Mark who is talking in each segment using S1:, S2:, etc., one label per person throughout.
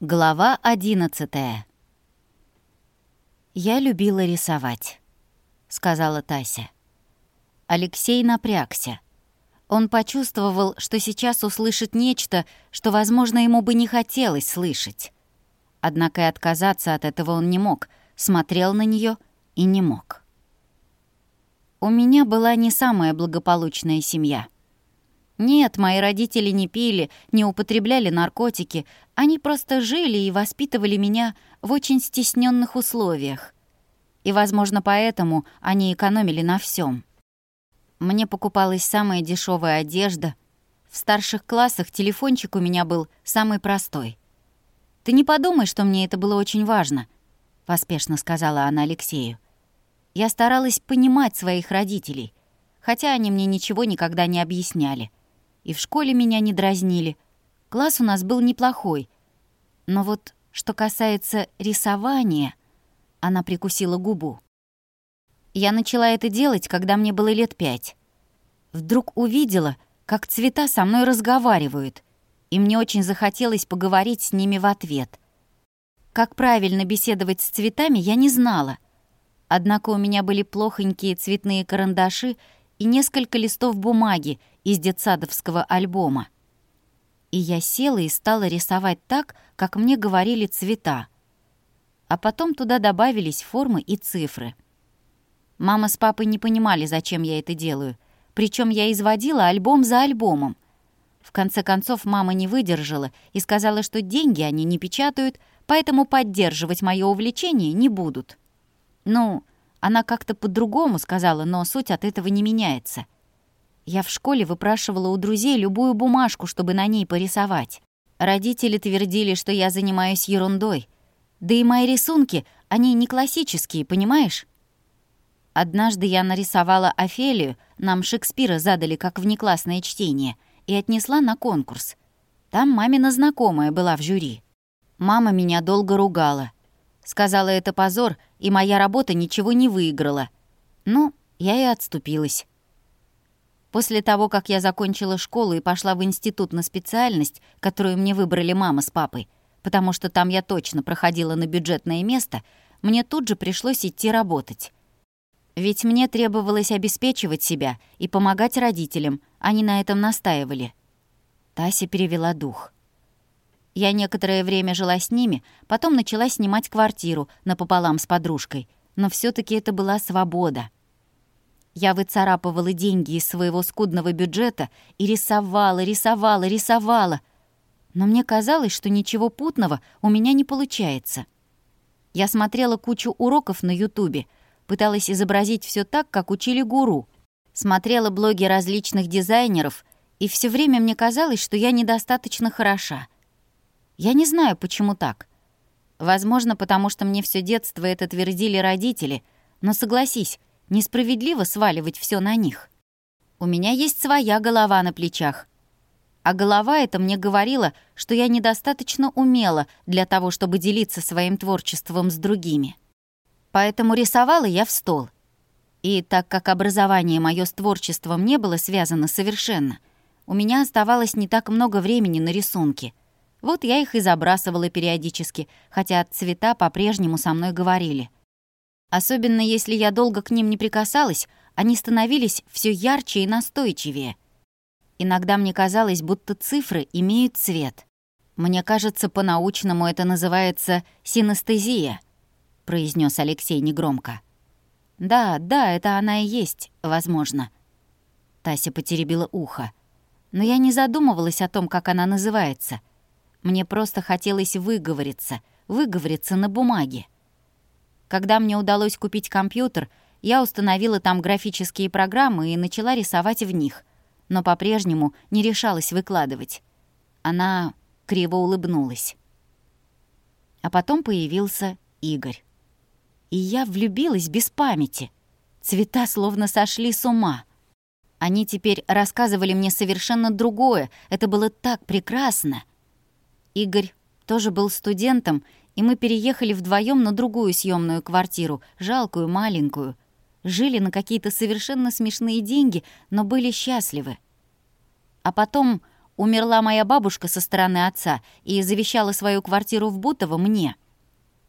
S1: Глава одиннадцатая. «Я любила рисовать», — сказала Тася. Алексей напрягся. Он почувствовал, что сейчас услышит нечто, что, возможно, ему бы не хотелось слышать. Однако и отказаться от этого он не мог, смотрел на нее и не мог. «У меня была не самая благополучная семья», нет, мои родители не пили, не употребляли наркотики. Они просто жили и воспитывали меня в очень стесненных условиях. И, возможно, поэтому они экономили на всем. Мне покупалась самая дешевая одежда. В старших классах телефончик у меня был самый простой. «Ты не подумай, что мне это было очень важно», — поспешно сказала она Алексею. Я старалась понимать своих родителей, хотя они мне ничего никогда не объясняли и в школе меня не дразнили. Класс у нас был неплохой. Но вот что касается рисования, она прикусила губу. Я начала это делать, когда мне было лет пять. Вдруг увидела, как цвета со мной разговаривают, и мне очень захотелось поговорить с ними в ответ. Как правильно беседовать с цветами, я не знала. Однако у меня были плохонькие цветные карандаши и несколько листов бумаги, из детсадовского альбома. И я села и стала рисовать так, как мне говорили цвета. А потом туда добавились формы и цифры. Мама с папой не понимали, зачем я это делаю. Причем я изводила альбом за альбомом. В конце концов, мама не выдержала и сказала, что деньги они не печатают, поэтому поддерживать мое увлечение не будут. Ну, она как-то по-другому сказала, но суть от этого не меняется — я в школе выпрашивала у друзей любую бумажку, чтобы на ней порисовать. Родители твердили, что я занимаюсь ерундой. Да и мои рисунки, они не классические, понимаешь? Однажды я нарисовала Офелию, нам Шекспира задали как внеклассное чтение, и отнесла на конкурс. Там мамина знакомая была в жюри. Мама меня долго ругала. Сказала, это позор, и моя работа ничего не выиграла. Ну, я и отступилась. После того, как я закончила школу и пошла в институт на специальность, которую мне выбрали мама с папой, потому что там я точно проходила на бюджетное место, мне тут же пришлось идти работать. Ведь мне требовалось обеспечивать себя и помогать родителям, они на этом настаивали. Тася перевела дух. Я некоторое время жила с ними, потом начала снимать квартиру напополам с подружкой, но все таки это была свобода — я выцарапывала деньги из своего скудного бюджета и рисовала, рисовала, рисовала. Но мне казалось, что ничего путного у меня не получается. Я смотрела кучу уроков на Ютубе, пыталась изобразить все так, как учили гуру. Смотрела блоги различных дизайнеров, и все время мне казалось, что я недостаточно хороша. Я не знаю, почему так. Возможно, потому что мне все детство это твердили родители, но согласись, Несправедливо сваливать все на них. У меня есть своя голова на плечах. А голова эта мне говорила, что я недостаточно умела для того, чтобы делиться своим творчеством с другими. Поэтому рисовала я в стол. И так как образование мое с творчеством не было связано совершенно, у меня оставалось не так много времени на рисунки. Вот я их и забрасывала периодически, хотя цвета по-прежнему со мной говорили — Особенно если я долго к ним не прикасалась, они становились все ярче и настойчивее. Иногда мне казалось, будто цифры имеют цвет. Мне кажется, по-научному это называется синестезия, произнес Алексей негромко. Да, да, это она и есть, возможно. Тася потеребила ухо. Но я не задумывалась о том, как она называется. Мне просто хотелось выговориться, выговориться на бумаге. Когда мне удалось купить компьютер, я установила там графические программы и начала рисовать в них, но по-прежнему не решалась выкладывать. Она криво улыбнулась. А потом появился Игорь. И я влюбилась без памяти. Цвета словно сошли с ума. Они теперь рассказывали мне совершенно другое. Это было так прекрасно. Игорь тоже был студентом и мы переехали вдвоем на другую съемную квартиру, жалкую, маленькую. Жили на какие-то совершенно смешные деньги, но были счастливы. А потом умерла моя бабушка со стороны отца и завещала свою квартиру в Бутово мне.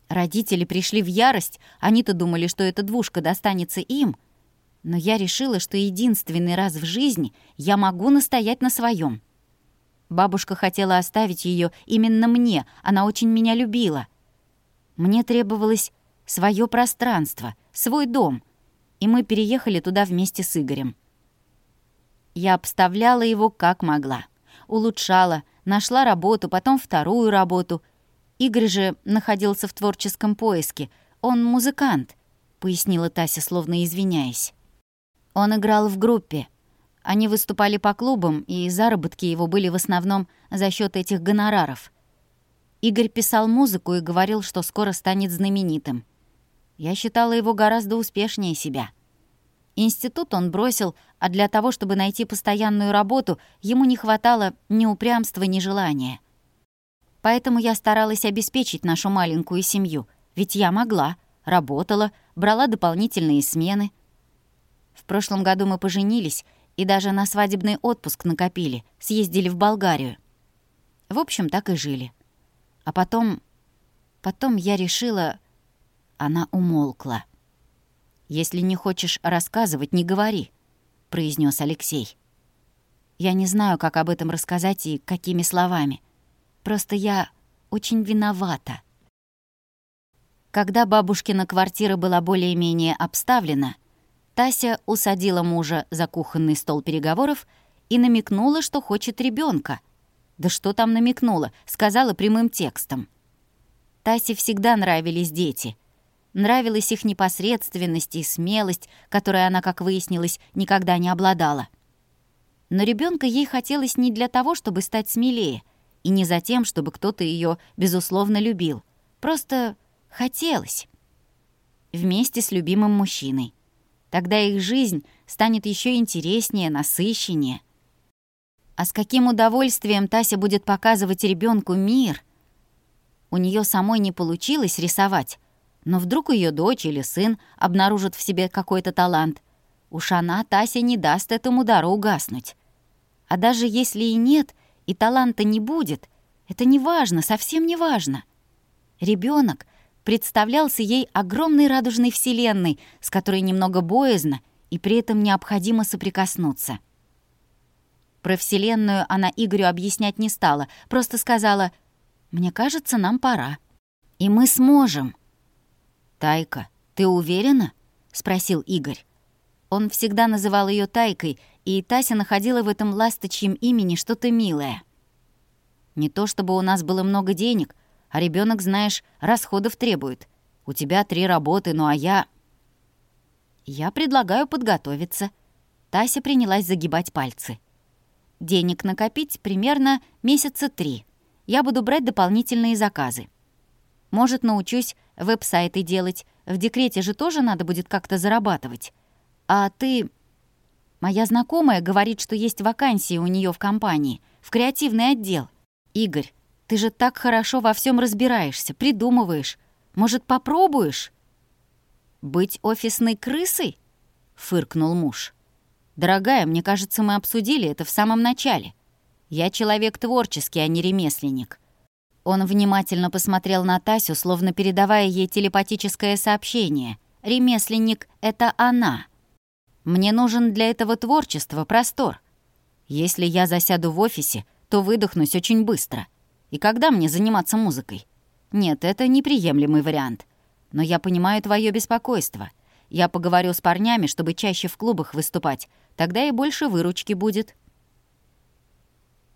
S1: Родители пришли в ярость, они-то думали, что эта двушка достанется им. Но я решила, что единственный раз в жизни я могу настоять на своем. Бабушка хотела оставить ее именно мне, она очень меня любила. Мне требовалось свое пространство, свой дом, и мы переехали туда вместе с Игорем. Я обставляла его как могла. Улучшала, нашла работу, потом вторую работу. Игорь же находился в творческом поиске. Он музыкант, пояснила Тася, словно извиняясь. Он играл в группе. Они выступали по клубам, и заработки его были в основном за счет этих гонораров. Игорь писал музыку и говорил, что скоро станет знаменитым. Я считала его гораздо успешнее себя. Институт он бросил, а для того, чтобы найти постоянную работу, ему не хватало ни упрямства, ни желания. Поэтому я старалась обеспечить нашу маленькую семью, ведь я могла, работала, брала дополнительные смены. В прошлом году мы поженились и даже на свадебный отпуск накопили, съездили в Болгарию. В общем, так и жили. А потом... Потом я решила... Она умолкла. «Если не хочешь рассказывать, не говори», — произнес Алексей. «Я не знаю, как об этом рассказать и какими словами. Просто я очень виновата». Когда бабушкина квартира была более-менее обставлена, Тася усадила мужа за кухонный стол переговоров и намекнула, что хочет ребенка. Да что там намекнула, сказала прямым текстом. Тасе всегда нравились дети — Нравилась их непосредственность и смелость, которой она, как выяснилось, никогда не обладала. Но ребенка ей хотелось не для того, чтобы стать смелее, и не за тем, чтобы кто-то ее безусловно любил. Просто хотелось. Вместе с любимым мужчиной. Тогда их жизнь станет еще интереснее, насыщеннее. А с каким удовольствием Тася будет показывать ребенку мир? У нее самой не получилось рисовать, но вдруг ее дочь или сын обнаружат в себе какой-то талант. Уж она, Тася, не даст этому дару угаснуть. А даже если и нет, и таланта не будет, это не важно, совсем не важно. Ребенок представлялся ей огромной радужной вселенной, с которой немного боязно и при этом необходимо соприкоснуться. Про Вселенную она Игорю объяснять не стала, просто сказала «Мне кажется, нам пора. И мы сможем». «Тайка, ты уверена?» — спросил Игорь. Он всегда называл ее Тайкой, и Тася находила в этом ласточьем имени что-то милое. «Не то чтобы у нас было много денег, а ребенок, знаешь, расходов требует. У тебя три работы, ну а я...» «Я предлагаю подготовиться». Тася принялась загибать пальцы. «Денег накопить примерно месяца три. Я буду брать дополнительные заказы. Может, научусь веб-сайты делать. В декрете же тоже надо будет как-то зарабатывать. А ты... Моя знакомая говорит, что есть вакансии у нее в компании, в креативный отдел. Игорь, ты же так хорошо во всем разбираешься, придумываешь. Может, попробуешь? Быть офисной крысой? Фыркнул муж. Дорогая, мне кажется, мы обсудили это в самом начале. Я человек творческий, а не ремесленник. Он внимательно посмотрел на Тасю, словно передавая ей телепатическое сообщение. «Ремесленник — это она. Мне нужен для этого творчества простор. Если я засяду в офисе, то выдохнусь очень быстро. И когда мне заниматься музыкой? Нет, это неприемлемый вариант. Но я понимаю твое беспокойство. Я поговорю с парнями, чтобы чаще в клубах выступать. Тогда и больше выручки будет».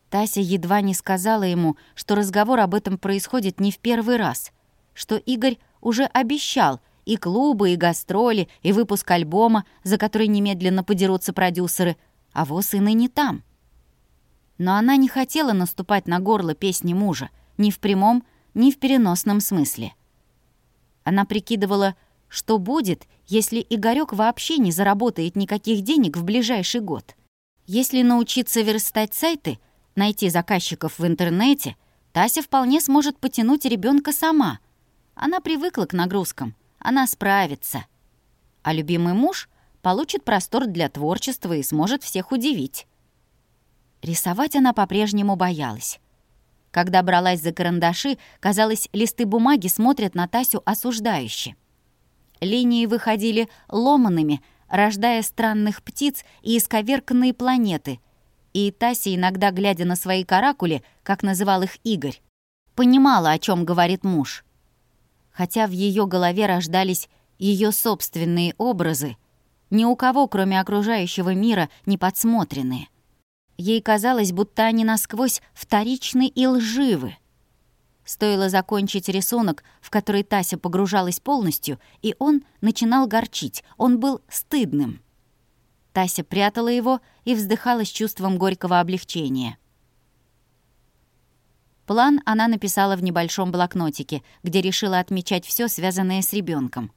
S1: Тася едва не сказала ему, что разговор об этом происходит не в первый раз, что Игорь уже обещал и клубы, и гастроли, и выпуск альбома, за который немедленно подерутся продюсеры, а воз и ныне там. Но она не хотела наступать на горло песни мужа, ни в прямом, ни в переносном смысле. Она прикидывала, что будет, если Игорёк вообще не заработает никаких денег в ближайший год. Если научиться верстать сайты — найти заказчиков в интернете, Тася вполне сможет потянуть ребенка сама. Она привыкла к нагрузкам, она справится. А любимый муж получит простор для творчества и сможет всех удивить. Рисовать она по-прежнему боялась. Когда бралась за карандаши, казалось, листы бумаги смотрят на Тасю осуждающе. Линии выходили ломанными, рождая странных птиц и исковерканные планеты. И Тася, иногда глядя на свои каракули, как называл их Игорь, понимала, о чем говорит муж. Хотя в ее голове рождались ее собственные образы, ни у кого, кроме окружающего мира, не подсмотренные. Ей казалось, будто они насквозь вторичны и лживы. Стоило закончить рисунок, в который Тася погружалась полностью, и он начинал горчить, он был стыдным. Тася прятала его и вздыхала с чувством горького облегчения. План она написала в небольшом блокнотике, где решила отмечать все, связанное с ребенком.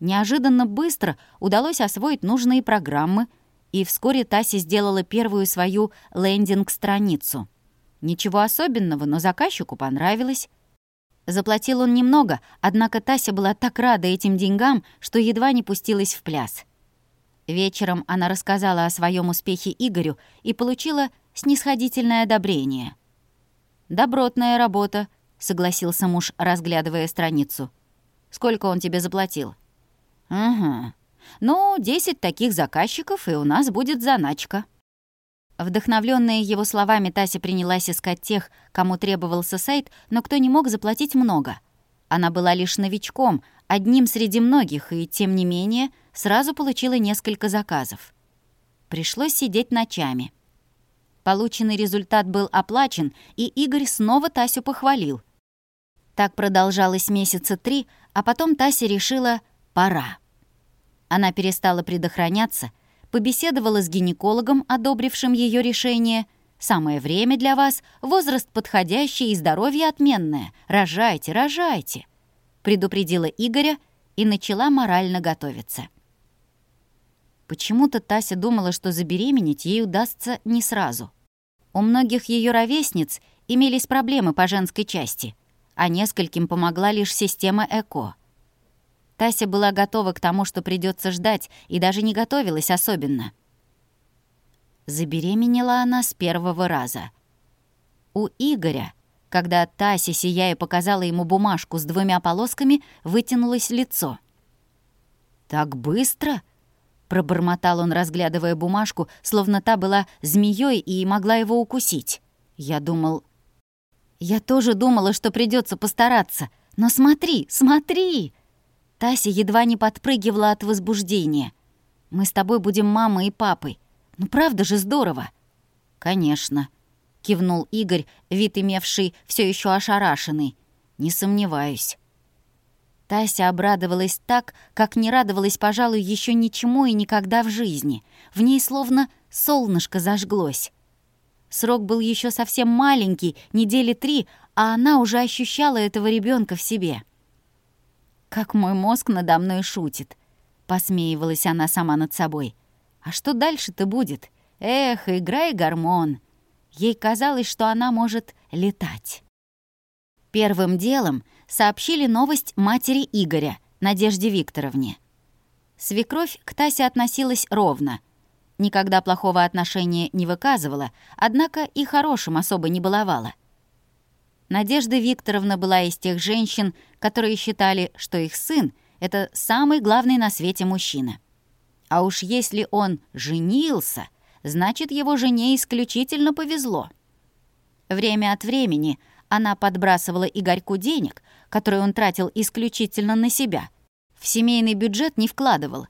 S1: Неожиданно быстро удалось освоить нужные программы, и вскоре Тася сделала первую свою лендинг-страницу. Ничего особенного, но заказчику понравилось. Заплатил он немного, однако Тася была так рада этим деньгам, что едва не пустилась в пляс. Вечером она рассказала о своем успехе Игорю и получила снисходительное одобрение. «Добротная работа», — согласился муж, разглядывая страницу. «Сколько он тебе заплатил?» «Ага. Ну, десять таких заказчиков, и у нас будет заначка». Вдохновленная его словами, Тася принялась искать тех, кому требовался сайт, но кто не мог заплатить много. Она была лишь новичком, одним среди многих, и, тем не менее, сразу получила несколько заказов. Пришлось сидеть ночами. Полученный результат был оплачен, и Игорь снова Тасю похвалил. Так продолжалось месяца три, а потом Тася решила «пора». Она перестала предохраняться, побеседовала с гинекологом, одобрившим ее решение. «Самое время для вас, возраст подходящий и здоровье отменное. Рожайте, рожайте», — предупредила Игоря и начала морально готовиться. Почему-то Тася думала, что забеременеть ей удастся не сразу. У многих ее ровесниц имелись проблемы по женской части, а нескольким помогла лишь система ЭКО. Тася была готова к тому, что придется ждать, и даже не готовилась особенно. Забеременела она с первого раза. У Игоря, когда Тася, сияя, показала ему бумажку с двумя полосками, вытянулось лицо. «Так быстро?» Пробормотал он, разглядывая бумажку, словно та была змеей и могла его укусить. Я думал... Я тоже думала, что придется постараться. Но смотри, смотри! Тася едва не подпрыгивала от возбуждения. Мы с тобой будем мамой и папой. Ну правда же здорово? Конечно, кивнул Игорь, вид имевший все еще ошарашенный. Не сомневаюсь. Тася обрадовалась так, как не радовалась, пожалуй, еще ничему и никогда в жизни. В ней словно солнышко зажглось. Срок был еще совсем маленький, недели три, а она уже ощущала этого ребенка в себе. «Как мой мозг надо мной шутит», — посмеивалась она сама над собой. «А что дальше-то будет? Эх, играй гормон». Ей казалось, что она может летать. Первым делом сообщили новость матери Игоря, Надежде Викторовне. Свекровь к Тасе относилась ровно. Никогда плохого отношения не выказывала, однако и хорошим особо не баловала. Надежда Викторовна была из тех женщин, которые считали, что их сын — это самый главный на свете мужчина. А уж если он женился, значит, его жене исключительно повезло. Время от времени она подбрасывала Игорьку денег, которые он тратил исключительно на себя. В семейный бюджет не вкладывал.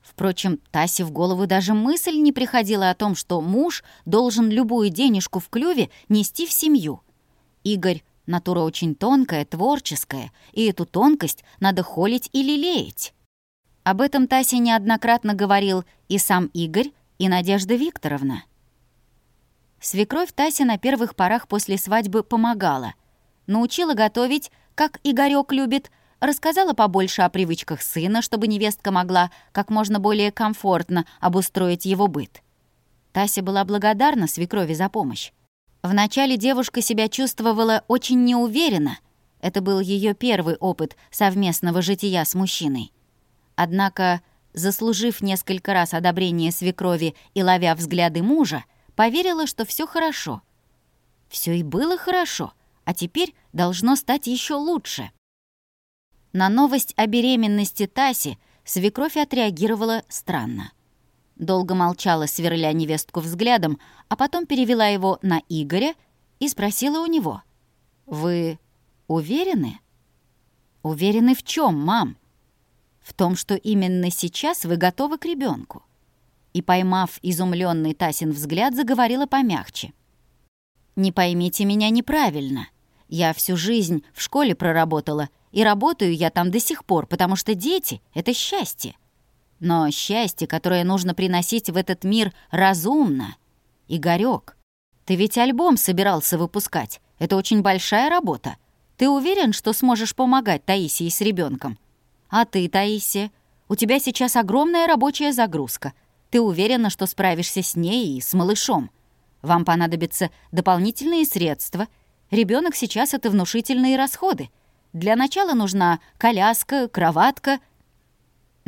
S1: Впрочем, Тасе в голову даже мысль не приходила о том, что муж должен любую денежку в клюве нести в семью. Игорь — натура очень тонкая, творческая, и эту тонкость надо холить и лелеять. Об этом Тасе неоднократно говорил и сам Игорь, и Надежда Викторовна. Свекровь Тася на первых порах после свадьбы помогала. Научила готовить, как Игорёк любит, рассказала побольше о привычках сына, чтобы невестка могла как можно более комфортно обустроить его быт. Тася была благодарна свекрови за помощь. Вначале девушка себя чувствовала очень неуверенно. Это был ее первый опыт совместного жития с мужчиной. Однако, заслужив несколько раз одобрение свекрови и ловя взгляды мужа, поверила, что все хорошо. Все и было хорошо, а теперь должно стать еще лучше. На новость о беременности Таси свекровь отреагировала странно. Долго молчала, сверля невестку взглядом, а потом перевела его на Игоря и спросила у него. «Вы уверены?» «Уверены в чем, мам?» «В том, что именно сейчас вы готовы к ребенку. И, поймав изумленный Тасин взгляд, заговорила помягче. «Не поймите меня неправильно. Я всю жизнь в школе проработала, и работаю я там до сих пор, потому что дети — это счастье. Но счастье, которое нужно приносить в этот мир, разумно. Игорёк, ты ведь альбом собирался выпускать. Это очень большая работа. Ты уверен, что сможешь помогать Таисии с ребенком? А ты, Таисия, у тебя сейчас огромная рабочая загрузка. Ты уверена, что справишься с ней и с малышом? Вам понадобятся дополнительные средства. Ребенок сейчас — это внушительные расходы. Для начала нужна коляска, кроватка —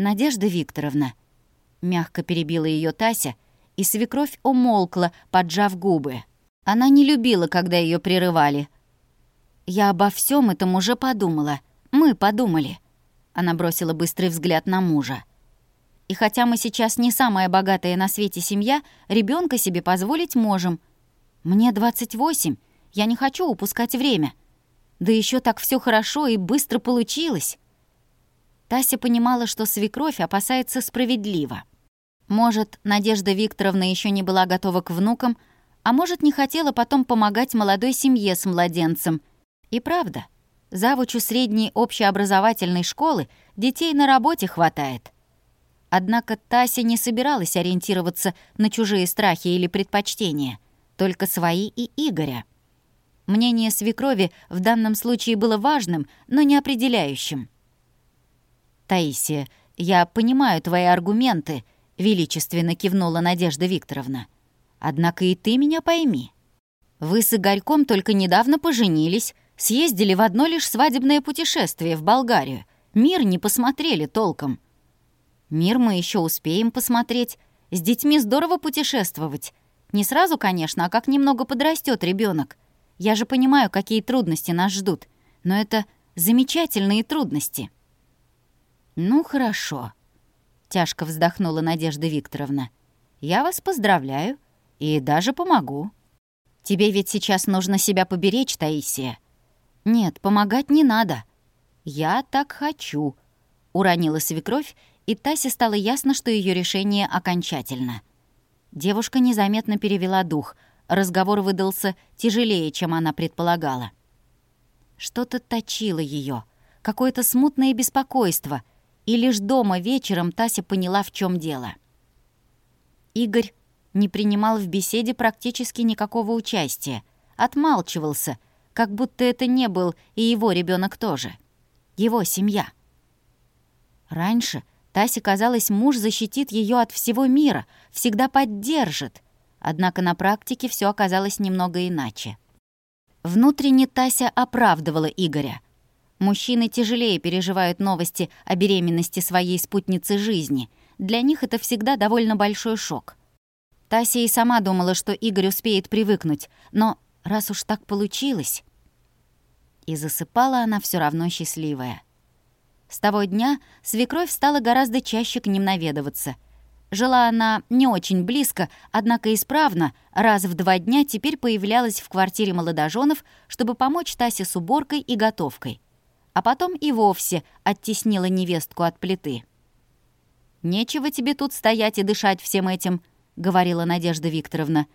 S1: «Надежда Викторовна», — мягко перебила ее Тася, и свекровь умолкла, поджав губы. Она не любила, когда ее прерывали. «Я обо всем этом уже подумала. Мы подумали». Она бросила быстрый взгляд на мужа. «И хотя мы сейчас не самая богатая на свете семья, ребенка себе позволить можем. Мне 28, я не хочу упускать время. Да еще так все хорошо и быстро получилось». Тася понимала, что свекровь опасается справедливо. Может, Надежда Викторовна еще не была готова к внукам, а может, не хотела потом помогать молодой семье с младенцем. И правда, завучу средней общеобразовательной школы детей на работе хватает. Однако Тася не собиралась ориентироваться на чужие страхи или предпочтения, только свои и Игоря. Мнение свекрови в данном случае было важным, но не определяющим. «Таисия, я понимаю твои аргументы», — величественно кивнула Надежда Викторовна. «Однако и ты меня пойми. Вы с Игорьком только недавно поженились, съездили в одно лишь свадебное путешествие в Болгарию. Мир не посмотрели толком. Мир мы еще успеем посмотреть. С детьми здорово путешествовать. Не сразу, конечно, а как немного подрастет ребенок. Я же понимаю, какие трудности нас ждут. Но это замечательные трудности». «Ну, хорошо», — тяжко вздохнула Надежда Викторовна. «Я вас поздравляю и даже помогу. Тебе ведь сейчас нужно себя поберечь, Таисия». «Нет, помогать не надо. Я так хочу», — уронила свекровь, и Тасе стало ясно, что ее решение окончательно. Девушка незаметно перевела дух. Разговор выдался тяжелее, чем она предполагала. Что-то точило ее, какое-то смутное беспокойство — и лишь дома вечером Тася поняла, в чем дело. Игорь не принимал в беседе практически никакого участия, отмалчивался, как будто это не был и его ребенок тоже. Его семья. Раньше Тасе казалось, муж защитит ее от всего мира, всегда поддержит. Однако на практике все оказалось немного иначе. Внутренне Тася оправдывала Игоря — Мужчины тяжелее переживают новости о беременности своей спутницы жизни. Для них это всегда довольно большой шок. Тася и сама думала, что Игорь успеет привыкнуть, но раз уж так получилось... И засыпала она все равно счастливая. С того дня свекровь стала гораздо чаще к ним наведываться. Жила она не очень близко, однако исправно, раз в два дня теперь появлялась в квартире молодоженов, чтобы помочь Тасе с уборкой и готовкой а потом и вовсе оттеснила невестку от плиты. «Нечего тебе тут стоять и дышать всем этим», — говорила Надежда Викторовна.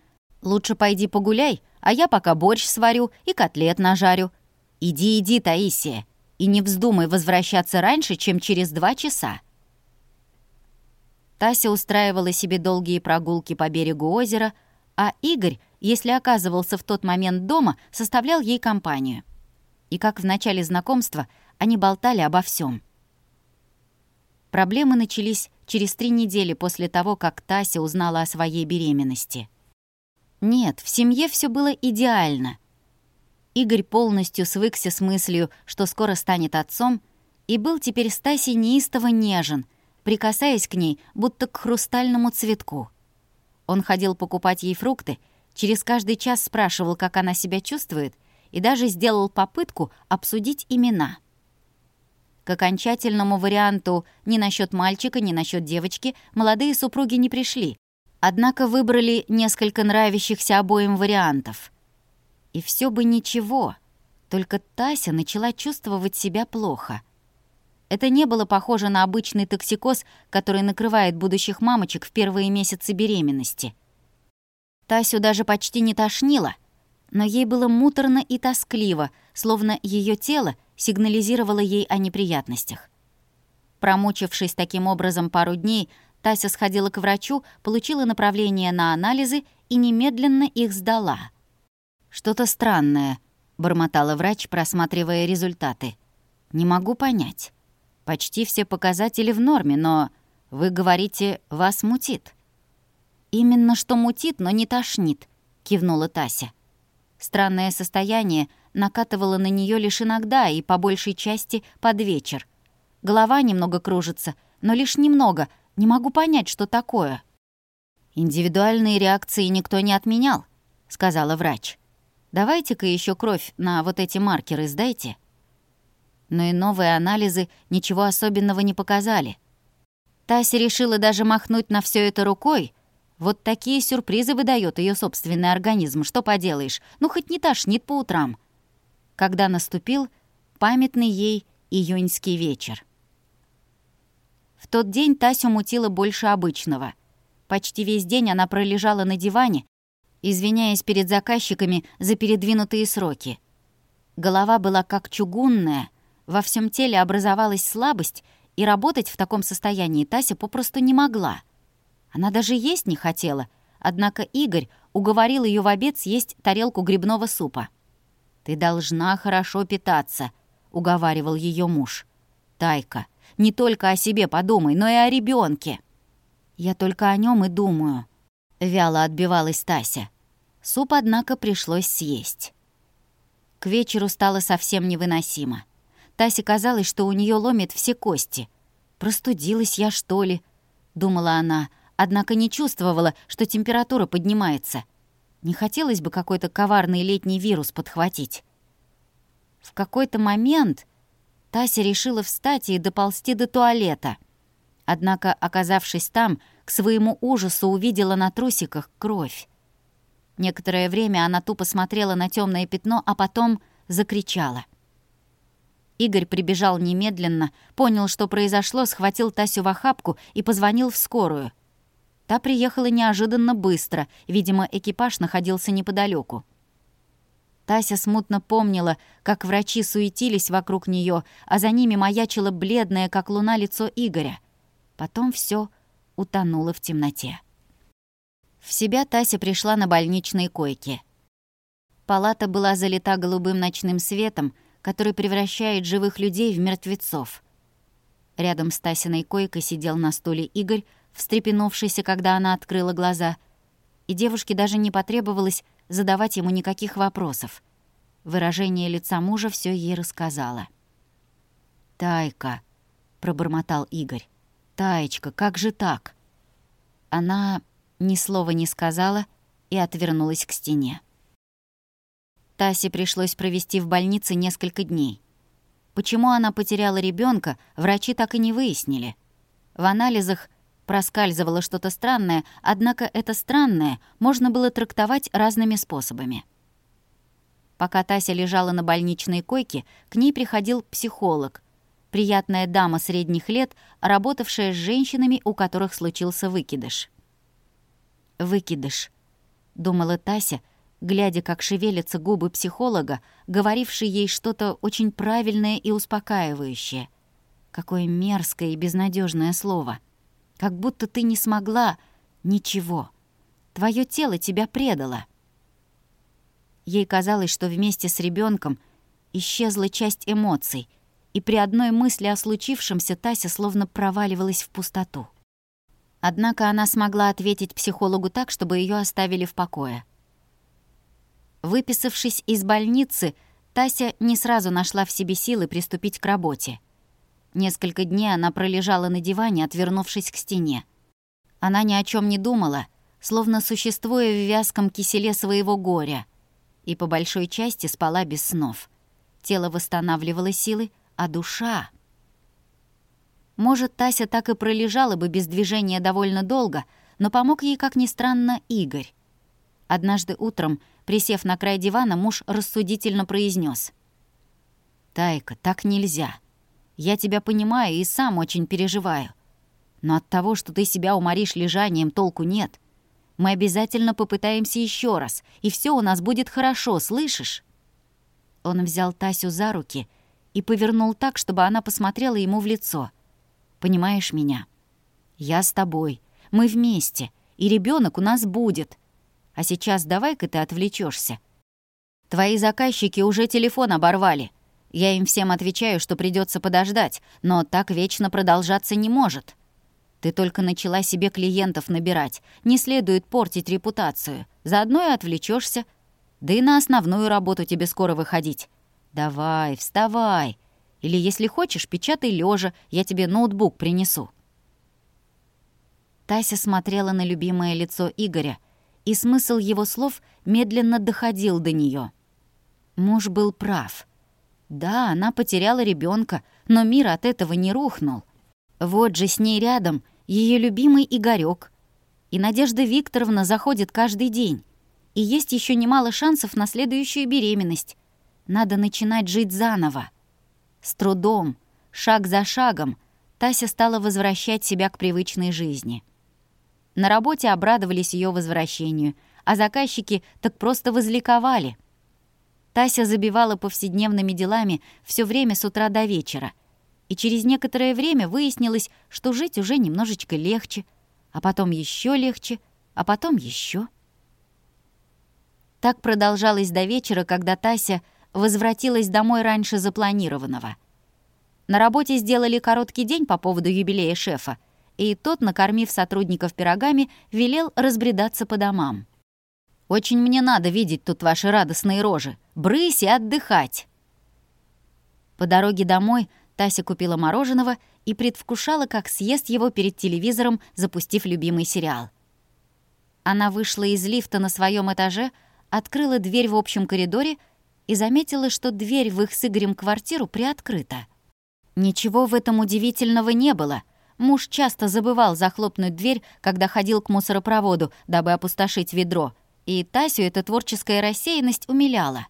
S1: «Лучше пойди погуляй, а я пока борщ сварю и котлет нажарю. Иди, иди, Таисия, и не вздумай возвращаться раньше, чем через два часа». Тася устраивала себе долгие прогулки по берегу озера, а Игорь, если оказывался в тот момент дома, составлял ей компанию и как в начале знакомства они болтали обо всем. Проблемы начались через три недели после того, как Тася узнала о своей беременности. Нет, в семье все было идеально. Игорь полностью свыкся с мыслью, что скоро станет отцом, и был теперь с неистово нежен, прикасаясь к ней, будто к хрустальному цветку. Он ходил покупать ей фрукты, через каждый час спрашивал, как она себя чувствует, и даже сделал попытку обсудить имена. К окончательному варианту ни насчет мальчика, ни насчет девочки молодые супруги не пришли, однако выбрали несколько нравящихся обоим вариантов. И все бы ничего, только Тася начала чувствовать себя плохо. Это не было похоже на обычный токсикоз, который накрывает будущих мамочек в первые месяцы беременности. Тасю даже почти не тошнило, но ей было муторно и тоскливо, словно ее тело сигнализировало ей о неприятностях. Промучившись таким образом пару дней, Тася сходила к врачу, получила направление на анализы и немедленно их сдала. «Что-то странное», — бормотала врач, просматривая результаты. «Не могу понять. Почти все показатели в норме, но вы говорите, вас мутит». «Именно что мутит, но не тошнит», — кивнула Тася. Странное состояние накатывало на нее лишь иногда и по большей части под вечер. Голова немного кружится, но лишь немного. Не могу понять, что такое. «Индивидуальные реакции никто не отменял», — сказала врач. «Давайте-ка еще кровь на вот эти маркеры сдайте». Но и новые анализы ничего особенного не показали. Тася решила даже махнуть на все это рукой, вот такие сюрпризы выдает ее собственный организм. Что поделаешь? Ну, хоть не тошнит по утрам. Когда наступил памятный ей июньский вечер. В тот день Тасю мутила больше обычного. Почти весь день она пролежала на диване, извиняясь перед заказчиками за передвинутые сроки. Голова была как чугунная, во всем теле образовалась слабость, и работать в таком состоянии Тася попросту не могла — она даже есть не хотела, однако Игорь уговорил ее в обед съесть тарелку грибного супа. «Ты должна хорошо питаться», — уговаривал ее муж. «Тайка, не только о себе подумай, но и о ребенке. «Я только о нем и думаю», — вяло отбивалась Тася. Суп, однако, пришлось съесть. К вечеру стало совсем невыносимо. Тасе казалось, что у нее ломит все кости. «Простудилась я, что ли?» — думала она, — однако не чувствовала, что температура поднимается. Не хотелось бы какой-то коварный летний вирус подхватить. В какой-то момент Тася решила встать и доползти до туалета. Однако, оказавшись там, к своему ужасу увидела на трусиках кровь. Некоторое время она тупо смотрела на темное пятно, а потом закричала. Игорь прибежал немедленно, понял, что произошло, схватил Тасю в охапку и позвонил в скорую — Та приехала неожиданно быстро, видимо, экипаж находился неподалеку. Тася смутно помнила, как врачи суетились вокруг нее, а за ними маячило бледное, как луна, лицо Игоря. Потом все утонуло в темноте. В себя Тася пришла на больничной койке. Палата была залита голубым ночным светом, который превращает живых людей в мертвецов. Рядом с Тасиной койкой сидел на стуле Игорь, встрепенувшийся, когда она открыла глаза, и девушке даже не потребовалось задавать ему никаких вопросов. Выражение лица мужа все ей рассказала. «Тайка», — пробормотал Игорь, — «Таечка, как же так?» Она ни слова не сказала и отвернулась к стене. Тасе пришлось провести в больнице несколько дней. Почему она потеряла ребенка, врачи так и не выяснили. В анализах Проскальзывало что-то странное, однако это странное можно было трактовать разными способами. Пока Тася лежала на больничной койке, к ней приходил психолог, приятная дама средних лет, работавшая с женщинами, у которых случился выкидыш. «Выкидыш», — думала Тася, глядя, как шевелятся губы психолога, говоривший ей что-то очень правильное и успокаивающее. Какое мерзкое и безнадежное слово — как будто ты не смогла ничего. Твое тело тебя предало. Ей казалось, что вместе с ребенком исчезла часть эмоций, и при одной мысли о случившемся Тася словно проваливалась в пустоту. Однако она смогла ответить психологу так, чтобы ее оставили в покое. Выписавшись из больницы, Тася не сразу нашла в себе силы приступить к работе — Несколько дней она пролежала на диване, отвернувшись к стене. Она ни о чем не думала, словно существуя в вязком киселе своего горя, и по большой части спала без снов. Тело восстанавливало силы, а душа... Может, Тася так и пролежала бы без движения довольно долго, но помог ей, как ни странно, Игорь. Однажды утром, присев на край дивана, муж рассудительно произнес: «Тайка, так нельзя. Я тебя понимаю и сам очень переживаю. Но от того, что ты себя уморишь лежанием, толку нет. Мы обязательно попытаемся еще раз, и все у нас будет хорошо, слышишь?» Он взял Тасю за руки и повернул так, чтобы она посмотрела ему в лицо. «Понимаешь меня? Я с тобой. Мы вместе. И ребенок у нас будет. А сейчас давай-ка ты отвлечешься. Твои заказчики уже телефон оборвали. Я им всем отвечаю, что придется подождать, но так вечно продолжаться не может. Ты только начала себе клиентов набирать. Не следует портить репутацию. Заодно и отвлечешься. Да и на основную работу тебе скоро выходить. Давай, вставай. Или, если хочешь, печатай лежа, я тебе ноутбук принесу». Тася смотрела на любимое лицо Игоря, и смысл его слов медленно доходил до нее. Муж был прав. Да, она потеряла ребенка, но мир от этого не рухнул. Вот же с ней рядом ее любимый Игорек. И Надежда Викторовна заходит каждый день. И есть еще немало шансов на следующую беременность. Надо начинать жить заново. С трудом, шаг за шагом, Тася стала возвращать себя к привычной жизни. На работе обрадовались ее возвращению, а заказчики так просто возликовали. Тася забивала повседневными делами все время с утра до вечера. И через некоторое время выяснилось, что жить уже немножечко легче, а потом еще легче, а потом еще. Так продолжалось до вечера, когда Тася возвратилась домой раньше запланированного. На работе сделали короткий день по поводу юбилея шефа — и тот, накормив сотрудников пирогами, велел разбредаться по домам. «Очень мне надо видеть тут ваши радостные рожи. Брысь и отдыхать!» По дороге домой Тася купила мороженого и предвкушала, как съест его перед телевизором, запустив любимый сериал. Она вышла из лифта на своем этаже, открыла дверь в общем коридоре и заметила, что дверь в их с Игорем квартиру приоткрыта. Ничего в этом удивительного не было — Муж часто забывал захлопнуть дверь, когда ходил к мусоропроводу, дабы опустошить ведро, и Тасю эта творческая рассеянность умиляла.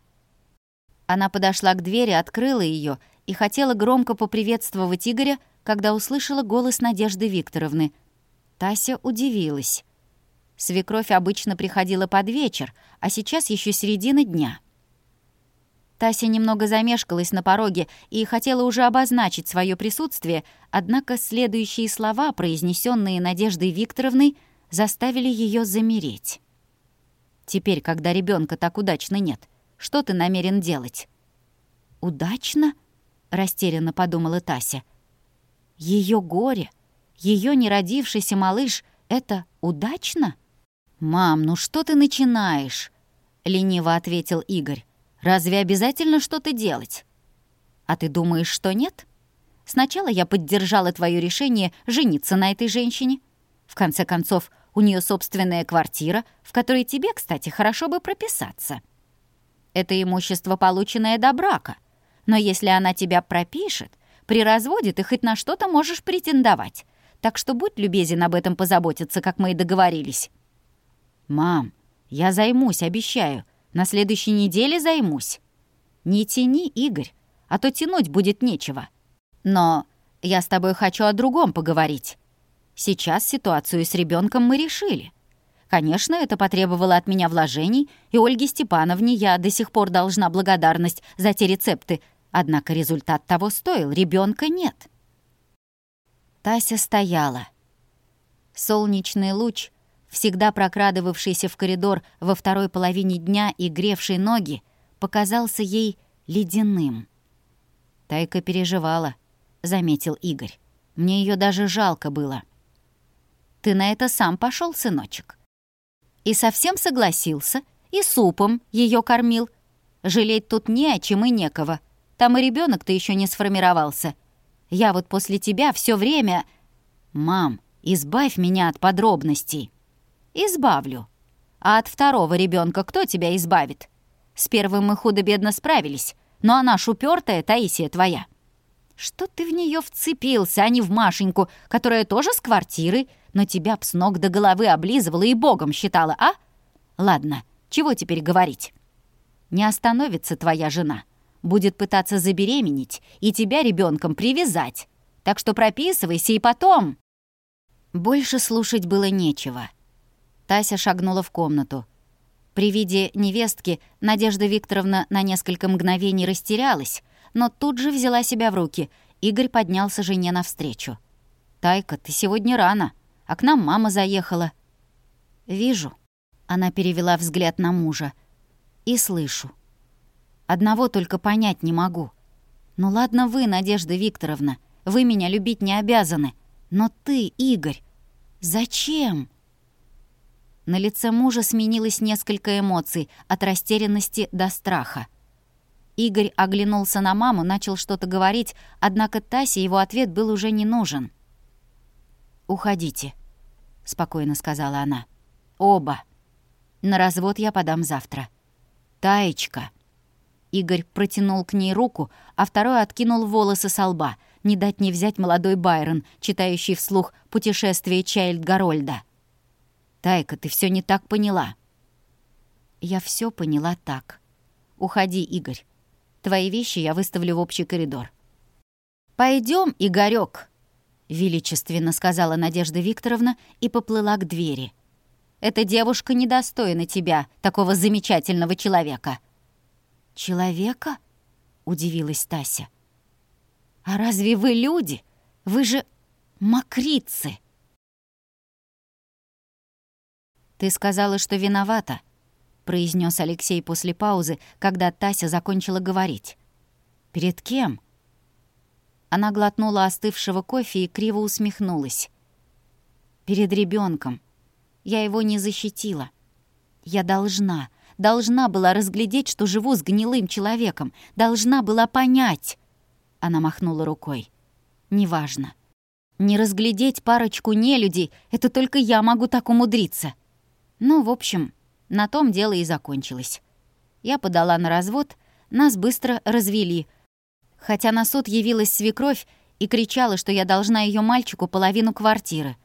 S1: Она подошла к двери, открыла ее и хотела громко поприветствовать Игоря, когда услышала голос Надежды Викторовны. Тася удивилась. Свекровь обычно приходила под вечер, а сейчас еще середина дня. Тася немного замешкалась на пороге и хотела уже обозначить свое присутствие, однако следующие слова, произнесенные Надеждой Викторовной, заставили ее замереть. «Теперь, когда ребенка так удачно нет, что ты намерен делать?» «Удачно?» — растерянно подумала Тася. Ее горе, ее неродившийся малыш — это удачно?» «Мам, ну что ты начинаешь?» — лениво ответил Игорь. Разве обязательно что-то делать? А ты думаешь, что нет? Сначала я поддержала твое решение жениться на этой женщине. В конце концов, у нее собственная квартира, в которой тебе, кстати, хорошо бы прописаться. Это имущество, полученное до брака. Но если она тебя пропишет, при разводе ты хоть на что-то можешь претендовать. Так что будь любезен об этом позаботиться, как мы и договорились. «Мам, я займусь, обещаю. На следующей неделе займусь. Не тяни, Игорь, а то тянуть будет нечего. Но я с тобой хочу о другом поговорить. Сейчас ситуацию с ребенком мы решили. Конечно, это потребовало от меня вложений, и Ольге Степановне я до сих пор должна благодарность за те рецепты, однако результат того стоил, ребенка нет. Тася стояла. Солнечный луч всегда прокрадывавшийся в коридор во второй половине дня и гревший ноги, показался ей ледяным. Тайка переживала, заметил Игорь. Мне ее даже жалко было. Ты на это сам пошел, сыночек. И совсем согласился, и супом ее кормил. Жалеть тут не о чем и некого. Там и ребенок то еще не сформировался. Я вот после тебя все время... Мам, избавь меня от подробностей. Избавлю. А от второго ребенка кто тебя избавит? С первым мы худо-бедно справились, но она ж упертая, Таисия твоя. Что ты в нее вцепился, а не в Машеньку, которая тоже с квартиры, но тебя б с ног до головы облизывала и богом считала, а? Ладно, чего теперь говорить? Не остановится твоя жена. Будет пытаться забеременеть и тебя ребенком привязать. Так что прописывайся и потом. Больше слушать было нечего. Тася шагнула в комнату. При виде невестки Надежда Викторовна на несколько мгновений растерялась, но тут же взяла себя в руки. Игорь поднялся жене навстречу. «Тайка, ты сегодня рано, а к нам мама заехала». «Вижу». Она перевела взгляд на мужа. «И слышу. Одного только понять не могу. Ну ладно вы, Надежда Викторовна, вы меня любить не обязаны. Но ты, Игорь, зачем?» На лице мужа сменилось несколько эмоций, от растерянности до страха. Игорь оглянулся на маму, начал что-то говорить, однако Тасе его ответ был уже не нужен. «Уходите», — спокойно сказала она. «Оба. На развод я подам завтра. Таечка». Игорь протянул к ней руку, а второй откинул волосы со лба. Не дать не взять молодой Байрон, читающий вслух «Путешествие Чайльд Гарольда». «Тайка, ты все не так поняла». «Я все поняла так. Уходи, Игорь. Твои вещи я выставлю в общий коридор». Пойдем, Игорёк», — величественно сказала Надежда Викторовна и поплыла к двери. «Эта девушка недостойна тебя, такого замечательного человека». «Человека?» — удивилась Тася. «А разве вы люди? Вы же мокрицы!» «Ты сказала, что виновата», — произнес Алексей после паузы, когда Тася закончила говорить. «Перед кем?» Она глотнула остывшего кофе и криво усмехнулась. «Перед ребенком. Я его не защитила. Я должна, должна была разглядеть, что живу с гнилым человеком. Должна была понять». Она махнула рукой. «Неважно. Не разглядеть парочку нелюдей — это только я могу так умудриться. Ну, в общем, на том дело и закончилось. Я подала на развод, нас быстро развели. Хотя на суд явилась свекровь и кричала, что я должна ее мальчику половину квартиры.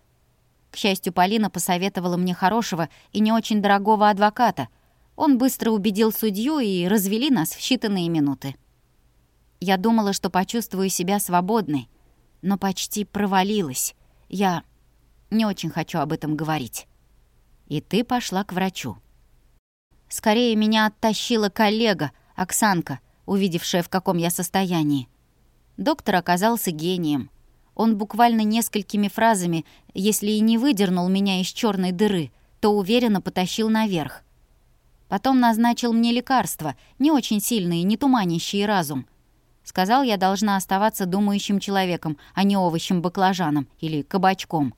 S1: К счастью, Полина посоветовала мне хорошего и не очень дорогого адвоката. Он быстро убедил судью и развели нас в считанные минуты. Я думала, что почувствую себя свободной, но почти провалилась. Я не очень хочу об этом говорить. И ты пошла к врачу. Скорее меня оттащила коллега, Оксанка, увидевшая, в каком я состоянии. Доктор оказался гением. Он буквально несколькими фразами, если и не выдернул меня из черной дыры, то уверенно потащил наверх. Потом назначил мне лекарства, не очень сильные, не туманящие разум. Сказал, я должна оставаться думающим человеком, а не овощем-баклажаном или кабачком.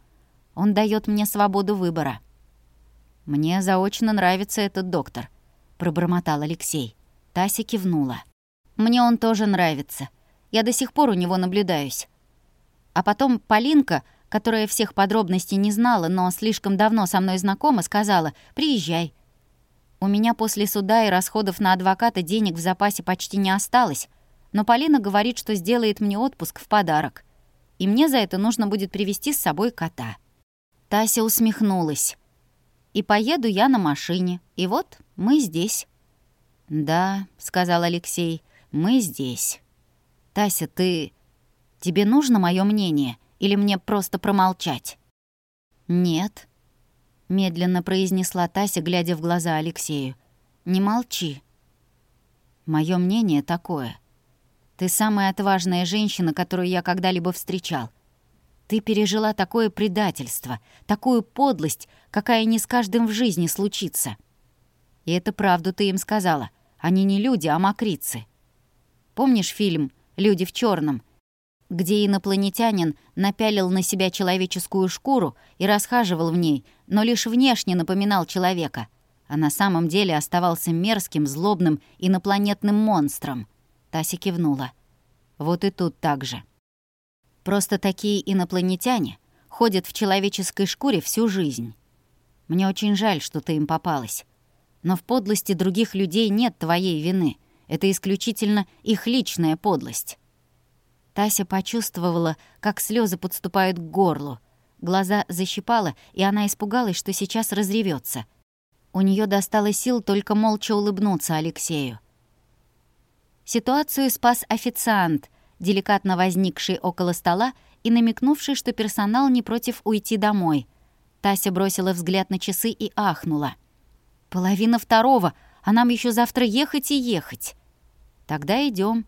S1: Он дает мне свободу выбора. «Мне заочно нравится этот доктор», — пробормотал Алексей. Тася кивнула. «Мне он тоже нравится. Я до сих пор у него наблюдаюсь». А потом Полинка, которая всех подробностей не знала, но слишком давно со мной знакома, сказала «Приезжай». У меня после суда и расходов на адвоката денег в запасе почти не осталось, но Полина говорит, что сделает мне отпуск в подарок. И мне за это нужно будет привезти с собой кота. Тася усмехнулась. И поеду я на машине. И вот мы здесь». «Да», — сказал Алексей, — «мы здесь». «Тася, ты... Тебе нужно мое мнение или мне просто промолчать?» «Нет», — медленно произнесла Тася, глядя в глаза Алексею. «Не молчи». Мое мнение такое. Ты самая отважная женщина, которую я когда-либо встречал. Ты пережила такое предательство, такую подлость, какая не с каждым в жизни случится. И это правду ты им сказала. Они не люди, а мокрицы. Помнишь фильм «Люди в черном, где инопланетянин напялил на себя человеческую шкуру и расхаживал в ней, но лишь внешне напоминал человека, а на самом деле оставался мерзким, злобным инопланетным монстром. Тася кивнула. Вот и тут так же. Просто такие инопланетяне ходят в человеческой шкуре всю жизнь. Мне очень жаль, что ты им попалась. Но в подлости других людей нет твоей вины. Это исключительно их личная подлость». Тася почувствовала, как слезы подступают к горлу. Глаза защипала, и она испугалась, что сейчас разревется. У нее достало сил только молча улыбнуться Алексею. Ситуацию спас официант, деликатно возникший около стола и намекнувший, что персонал не против уйти домой. Тася бросила взгляд на часы и ахнула. «Половина второго, а нам еще завтра ехать и ехать». «Тогда идем,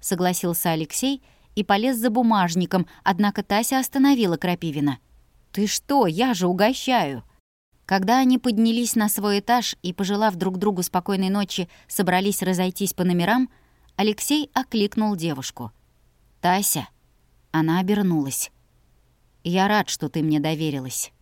S1: согласился Алексей и полез за бумажником, однако Тася остановила Крапивина. «Ты что, я же угощаю!» Когда они поднялись на свой этаж и, пожелав друг другу спокойной ночи, собрались разойтись по номерам, Алексей окликнул девушку. «Тася!» Она обернулась. «Я рад, что ты мне доверилась.